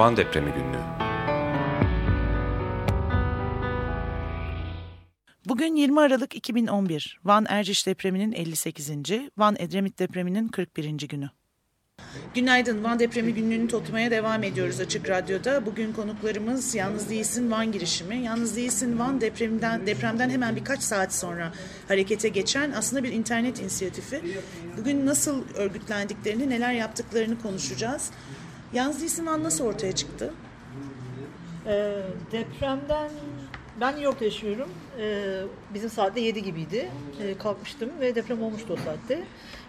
Van Depremi Günlüğü Bugün 20 Aralık 2011, Van Erciş depreminin 58. Van Edremit depreminin 41. günü. Günaydın, Van depremi günlüğünü tutmaya devam ediyoruz Açık Radyo'da. Bugün konuklarımız Yalnız Değilsin Van girişimi. Yalnız Değilsin Van depremden, depremden hemen birkaç saat sonra harekete geçen aslında bir internet inisiyatifi. Bugün nasıl örgütlendiklerini, neler yaptıklarını konuşacağız. Yalnız Değilsin nasıl ortaya çıktı? E, depremden ben New York'ta yaşıyorum. E, bizim saatte 7 gibiydi. E, kalkmıştım ve deprem olmuştu o saatte.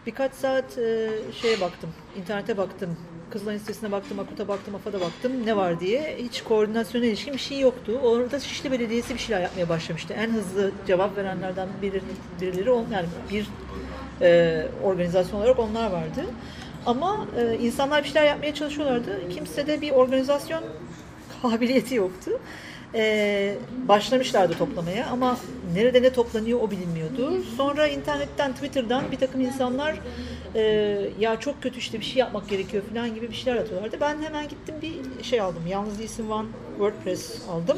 Birkaç saat e, şeye baktım, internete baktım, Kızılay'ın sitesine baktım, Akut'a baktım, AFAD'a baktım ne var diye. Hiç koordinasyona ilişkin bir şey yoktu. Orada Şişli Belediyesi bir şeyler yapmaya başlamıştı. En hızlı cevap verenlerden biri, birileri, yani bir e, organizasyon olarak onlar vardı. Ama e, insanlar bir şeyler yapmaya çalışıyorlardı. Kimse de bir organizasyon kabiliyeti yoktu e, başlamışlardı toplamaya ama nerede ne toplanıyor o bilinmiyordu. Sonra internetten, Twitter'dan bir takım insanlar e, ya çok kötü işte bir şey yapmak gerekiyor falan gibi bir şeyler atıyorlardı. Ben hemen gittim bir şey aldım. Yalnız değilsin One WordPress aldım.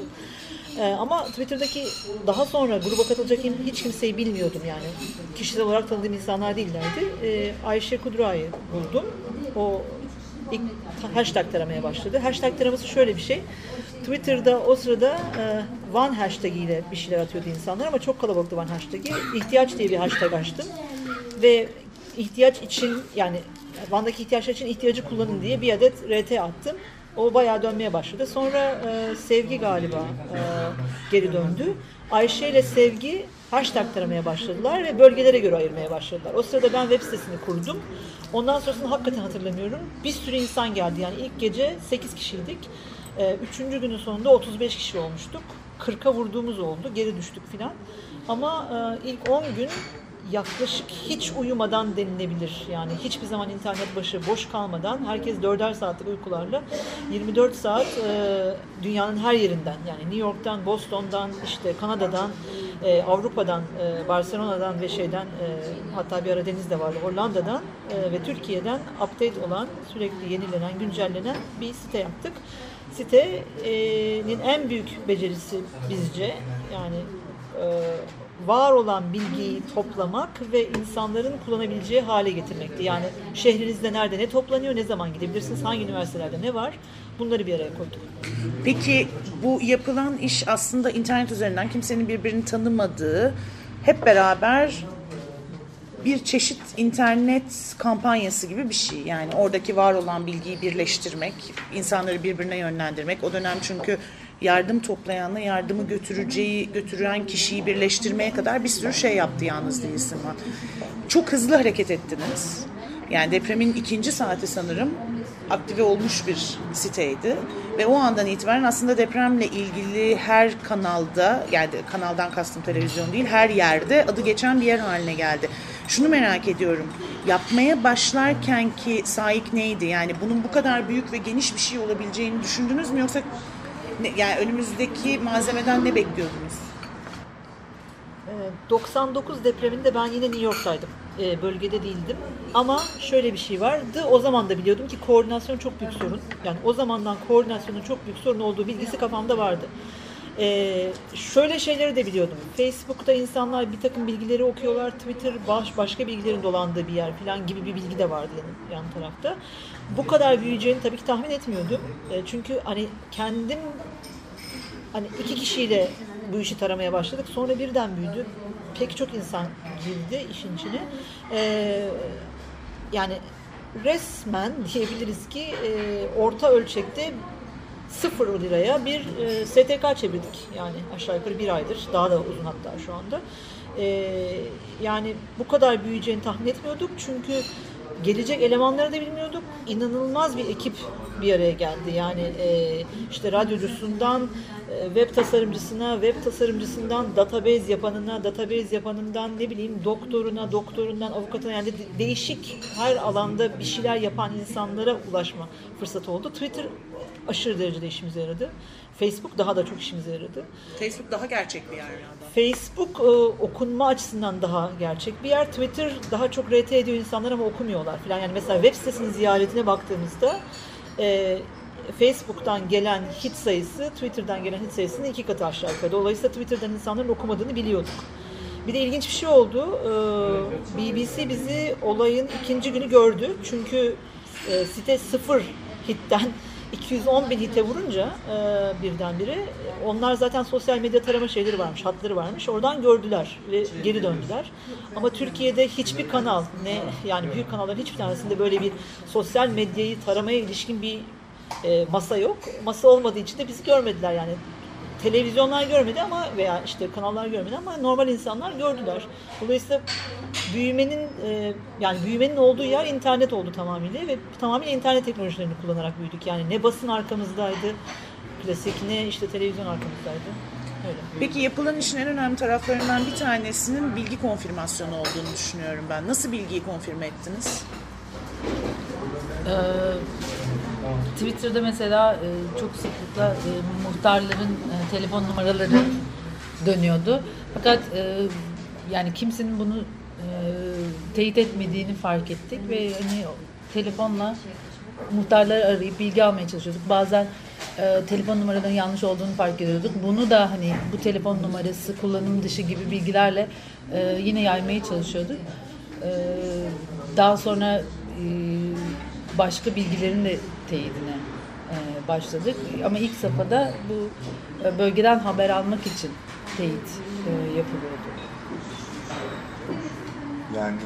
E, ama Twitter'daki daha sonra gruba katılacak hiç kimseyi bilmiyordum yani. Kişisel olarak tanıdığım insanlar değillerdi. E, Ayşe Kudra'yı buldum. O ilk hashtag taramaya başladı. Hashtag taraması şöyle bir şey. Twitter'da o sırada e, Van hashtag ile bir şeyler atıyordu insanlar ama çok kalabalıktı Van hashtag'i. İhtiyaç diye bir hashtag açtım. Ve ihtiyaç için yani Van'daki ihtiyaçlar için ihtiyacı kullanın diye bir adet RT attım. O bayağı dönmeye başladı. Sonra e, Sevgi galiba e, geri döndü. Ayşe ile Sevgi hashtag taramaya başladılar ve bölgelere göre ayırmaya başladılar. O sırada ben web sitesini kurdum. Ondan sonrasını hakikaten hatırlamıyorum. Bir sürü insan geldi. Yani ilk gece 8 kişiydik. E, üçüncü günün sonunda 35 kişi olmuştuk. 40'a vurduğumuz oldu. Geri düştük filan. Ama e, ilk 10 gün yaklaşık hiç uyumadan denilebilir. Yani hiçbir zaman internet başı boş kalmadan herkes dörder saatlik uykularla 24 saat e, dünyanın her yerinden yani New York'tan, Boston'dan, işte Kanada'dan, e, Avrupa'dan, e, Barcelona'dan ve şeyden e, hatta bir ara deniz de vardı Hollanda'dan e, ve Türkiye'den update olan sürekli yenilenen, güncellenen bir site yaptık. Sitenin en büyük becerisi bizce yani e, var olan bilgiyi toplamak ve insanların kullanabileceği hale getirmekti. Yani şehrinizde nerede ne toplanıyor, ne zaman gidebilirsiniz, hangi üniversitelerde ne var bunları bir araya koyduk. Peki bu yapılan iş aslında internet üzerinden kimsenin birbirini tanımadığı hep beraber bir çeşit internet kampanyası gibi bir şey. Yani oradaki var olan bilgiyi birleştirmek, insanları birbirine yönlendirmek. O dönem çünkü yardım toplayanla yardımı götüreceği, götüren kişiyi birleştirmeye kadar bir sürü şey yaptı yalnız değilsin var. Çok hızlı hareket ettiniz. Yani depremin ikinci saati sanırım aktive olmuş bir siteydi. Ve o andan itibaren aslında depremle ilgili her kanalda, yani kanaldan kastım televizyon değil, her yerde adı geçen bir yer haline geldi. Şunu merak ediyorum, yapmaya başlarken ki sahip neydi? Yani bunun bu kadar büyük ve geniş bir şey olabileceğini düşündünüz mü yoksa ne, yani önümüzdeki malzemeden ne bekliyordunuz? 99 ee, depreminde ben yine New York'taydım. Ee, bölgede değildim. Ama şöyle bir şey vardı. O zaman da biliyordum ki koordinasyon çok büyük sorun. Yani o zamandan koordinasyonun çok büyük sorun olduğu bilgisi kafamda vardı. Ee, şöyle şeyleri de biliyordum. Facebook'ta insanlar bir takım bilgileri okuyorlar. Twitter baş, başka bilgilerin dolandığı bir yer falan gibi bir bilgi de vardı yan, yan tarafta. Bu kadar büyüyeceğini tabii ki tahmin etmiyordum. E, çünkü hani kendim hani iki kişiyle bu işi taramaya başladık. Sonra birden büyüdü. Pek çok insan girdi işin içine. E, yani resmen diyebiliriz ki e, orta ölçekte sıfır liraya bir e, STK çevirdik. Yani aşağı yukarı bir aydır. Daha da uzun hatta şu anda. E, yani bu kadar büyüyeceğini tahmin etmiyorduk. Çünkü gelecek elemanları da bilmiyorduk. İnanılmaz bir ekip bir araya geldi. Yani e, işte radyocusundan e, web tasarımcısına, web tasarımcısından database yapanına, database yapanından ne bileyim doktoruna, doktorundan avukatına yani de, değişik her alanda bir şeyler yapan insanlara ulaşma fırsatı oldu. Twitter aşırı derecede işimize yaradı. Facebook daha da çok işimize yaradı. Facebook daha gerçek bir yer yani. Facebook e, okunma açısından daha gerçek bir yer. Twitter daha çok RT ediyor insanlar ama okumuyorlar falan. Yani mesela web sitesinin ziyaretine baktığımızda e, Facebook'tan gelen hit sayısı Twitter'dan gelen hit sayısının iki katı aşağı yukarı. Dolayısıyla Twitter'dan insanların okumadığını biliyorduk. Bir de ilginç bir şey oldu. Ee, BBC bizi olayın ikinci günü gördü. Çünkü e, site sıfır hitten 210 bin hite vurunca e, birdenbire onlar zaten sosyal medya tarama şeyleri varmış, hatları varmış. Oradan gördüler ve geri döndüler. Ama Türkiye'de hiçbir kanal ne yani büyük kanalların hiçbir tanesinde böyle bir sosyal medyayı taramaya ilişkin bir e, masa yok. Masa olmadığı için de bizi görmediler yani televizyonlar görmedi ama veya işte kanallar görmedi ama normal insanlar gördüler. Dolayısıyla büyümenin e, yani büyümenin olduğu yer internet oldu tamamıyla ve tamamıyla internet teknolojilerini kullanarak büyüdük. Yani ne basın arkamızdaydı, klasik ne işte televizyon arkamızdaydı. Öyle. Peki yapılan işin en önemli taraflarından bir tanesinin bilgi konfirmasyonu olduğunu düşünüyorum ben. Nasıl bilgiyi konfirme ettiniz? Ee, Twitter'da mesela e, çok sıklıkla e, muhtarların e, telefon numaraları dönüyordu. Fakat e, yani kimsenin bunu e, teyit etmediğini fark ettik ve hani telefonla muhtarları arayıp bilgi almaya çalışıyorduk. Bazen e, telefon numaralarının yanlış olduğunu fark ediyorduk. Bunu da hani bu telefon numarası kullanım dışı gibi bilgilerle e, yine yaymaya çalışıyorduk. E, daha sonra e, başka bilgilerin de teyidine e, başladık. Ama ilk safhada bu e, bölgeden haber almak için teyit e, yapılıyordu. Yani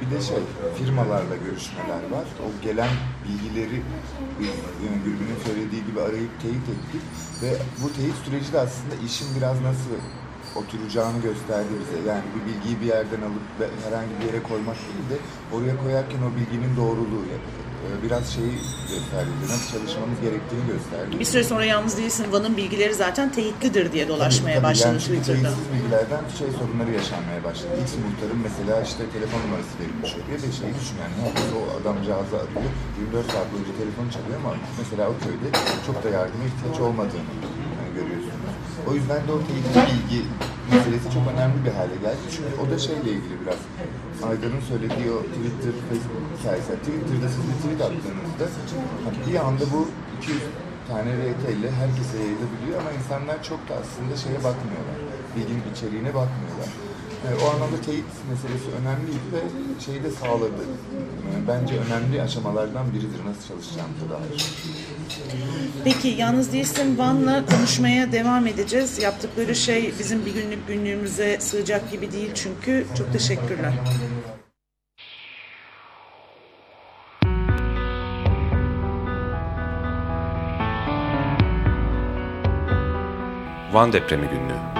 bir de şey firmalarla görüşmeler var. O gelen bilgileri biz yani Gülbin'in söylediği gibi arayıp teyit ettik ve bu teyit süreci de aslında işin biraz nasıl oturacağını gösterdi bize. Yani bir bilgiyi bir yerden alıp herhangi bir yere koymak değil de oraya koyarken o bilginin doğruluğu e, biraz şeyi gösterdi. Nasıl çalışmamız gerektiğini gösterdi. Bir süre sonra yalnız değilsin. Van'ın bilgileri zaten teyitlidir diye dolaşmaya Tabii, başladı yani Twitter'da. teyitsiz bilgilerden şey sorunları yaşanmaya başladı. X muhtarın mesela işte telefon numarası verilmiş oluyor ve şeyi düşün yani o adamcağızı arıyor. 24 saat boyunca telefonu çalıyor ama mesela o köyde çok da yardıma ihtiyaç olmadığını. O yüzden de o teyitli bilgi meselesi çok önemli bir hale geldi. Çünkü o da şeyle ilgili biraz. Aydan'ın söylediği o Twitter, Facebook hikayesi. Twitter'da siz bir tweet attığınızda bir anda bu 200 tane RT ile herkese yayılabiliyor ama insanlar çok da aslında şeye bakmıyorlar. Bilginin içeriğine bakmıyorlar. Yani o anlamda teyit meselesi önemliydi ve şeyi de sağladı. Yani bence önemli aşamalardan biridir nasıl çalışacağımıza dair. Peki yalnız değilsin Van'la konuşmaya devam edeceğiz. Yaptıkları şey bizim bir günlük günlüğümüze sığacak gibi değil çünkü. Çok teşekkürler. Van Depremi Günlüğü